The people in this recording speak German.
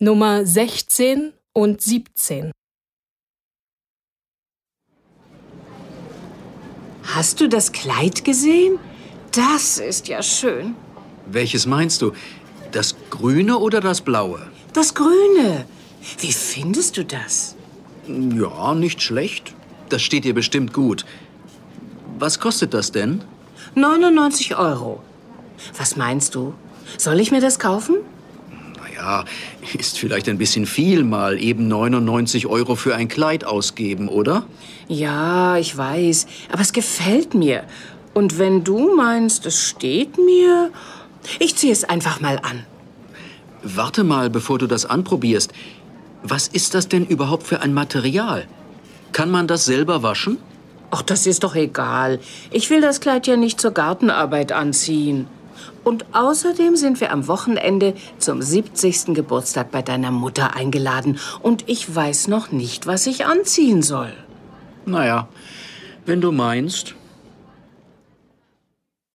Nummer 16 und 17. Hast du das Kleid gesehen? Das ist ja schön. Welches meinst du? Das grüne oder das blaue? Das Grüne. Wie findest du das? Ja, nicht schlecht. Das steht dir bestimmt gut. Was kostet das denn? 99 Euro. Was meinst du? Soll ich mir das kaufen? Naja, ist vielleicht ein bisschen viel, mal eben 99 Euro für ein Kleid ausgeben, oder? Ja, ich weiß. Aber es gefällt mir. Und wenn du meinst, es steht mir, ich ziehe es einfach mal an. Warte mal, bevor du das anprobierst. Was ist das denn überhaupt für ein Material? Kann man das selber waschen? Ach, das ist doch egal. Ich will das Kleid ja nicht zur Gartenarbeit anziehen. Und außerdem sind wir am Wochenende zum 70. Geburtstag bei deiner Mutter eingeladen. Und ich weiß noch nicht, was ich anziehen soll. Naja, wenn du meinst.